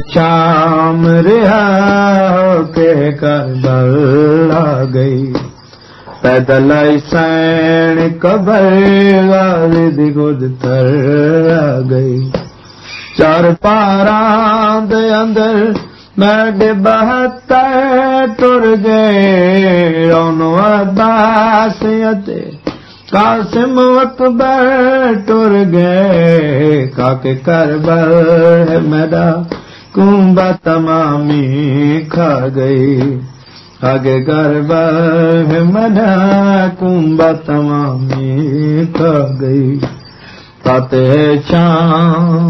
शाम गई। पैदल थर आ गई। चार पारां टुर गए। रोनो अब्बास अते कासिम अकबर टुर गए। काके करबल मेरा कुंभा तमामी खा गई आगे है मेरा कुंभा तमामी खा गई पाते शाम